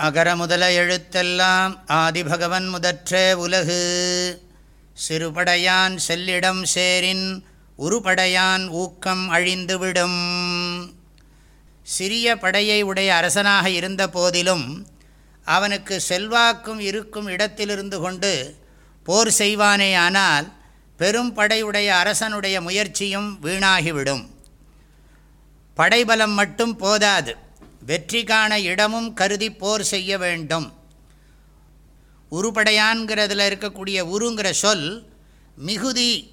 அகர முதல எழுத்தெல்லாம் ஆதிபகவன் முதற்றே உலகு. சிறுபடையான் செல்லிடம் சேரின் உருபடையான் ஊக்கம் அழிந்துவிடும். சிறிய படையை உடைய அரசனாக இருந்த போதிலும் அவனுக்கு செல்வாக்கும் இருக்கும் இடத்திலிருந்து கொண்டு போர் செய்வானேயானால் பெரும் படையுடைய அரசனுடைய முயற்சியும் வீணாகிவிடும். படைபலம் மட்டும் போதாது. வெற்றிக்கான இடமும் கருதி போர் செய்ய வேண்டும். உருபடையான்கிறதுல இருக்கக்கூடிய உருங்கிற சொல் மிகுதி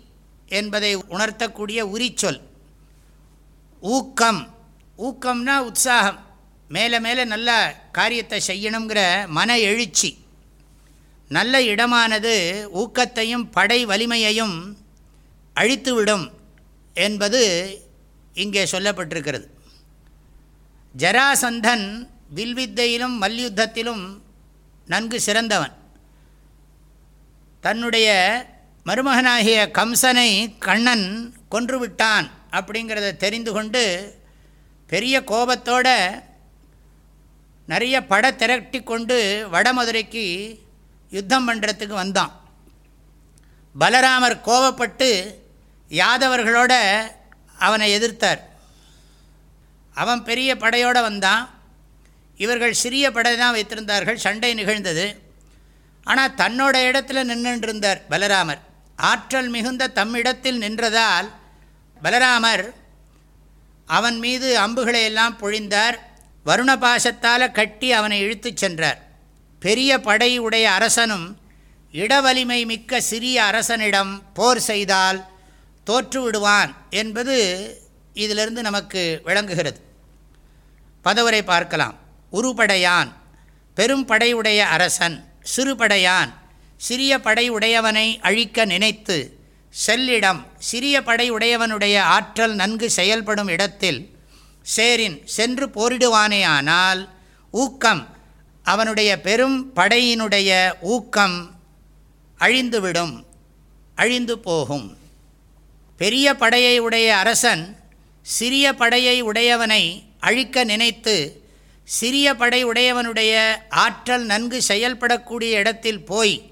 என்பதை உணர்த்தக்கூடிய உரிச்சொல். ஊக்கம். ஊக்கம்னா உற்சாகம். மேலே மேலே நல்ல காரியத்தை செய்யணுங்கிற மன எழுச்சி. நல்ல இடமானது ஊக்கத்தையும் படை வலிமையையும் அழித்துவிடும் என்பது இங்கே சொல்லப்பட்டிருக்கிறது. ஜராசந்தன் வில்வித்தையிலும் மல்யுத்தத்திலும் நன்கு சிறந்தவன். தன்னுடைய மருமகனாகிய கம்சனை கண்ணன் கொன்றுவிட்டான் அப்படிங்கிறத தெரிந்து கொண்டு பெரிய கோபத்தோட நிறைய பட திரட்டி கொண்டு வடமதுரைக்கு யுத்தம் பண்ணுறதுக்கு வந்தான். பலராமர் கோபப்பட்டு யாதவர்களோட அவனை எதிர்த்தார். அவன் பெரிய படையோடு வந்தான். இவர்கள் சிறிய படை தான் வைத்திருந்தார்கள். சண்டை நிகழ்ந்தது. ஆனால் தன்னோட இடத்துல நின்றுருந்தார் பலராமர். ஆற்றல் மிகுந்த தம்மிடத்தில் நின்றதால் பலராமர் அவன் மீது அம்புகளை எல்லாம் பொழிந்தார். வருண பாசத்தால் கட்டி அவனை இழுத்துச் சென்றார். பெரிய படையுடைய அரசனும் இடவலிமை மிக்க சிறிய அரசனிடம் போர் செய்தால் தோற்றுவிடுவான் என்பது இதிலிருந்து நமக்கு விளங்குகிறது. பதவரை பார்க்கலாம். உருபடையான் பெரும் படையுடைய அரசன் சிறுபடையான் சிறிய படை உடையவனை அழிக்க நினைத்து செல்லிடம் சிறிய படை உடையவனுடைய ஆற்றல் நன்கு செயல்படும் இடத்தில் சேரின் சென்று போரிடுவானேயானால் ஊக்கம் அவனுடைய பெரும் படையினுடைய ஊக்கம் அழிந்துவிடும் அழிந்து போகும். பெரிய படையை உடைய அரசன் சிறிய படையை உடையவனை அழிக்க நினைத்து சிறிய படை உடையவனுடைய ஆற்றல் நன்கு செயல்படக்கூடிய இடத்தில் போய்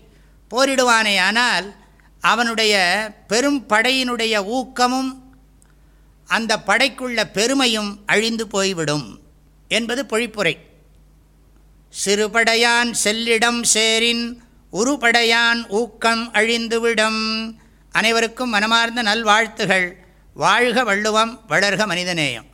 போரிடுவானேயானால் அவனுடைய பெரும் படையினுடைய ஊக்கமும் அந்த படைக்குள்ள பெருமையும் அழிந்து போய்விடும் என்பது பொழிப்புரை. சிறுபடையான் செல்லிடம் சேரின் உருபடையான் ஊக்கம் அழிந்துவிடும். அனைவருக்கும் மனமார்ந்த நல்வாழ்த்துகள். வாழ்க வள்ளுவம் வளர்க மனிதநேயம்.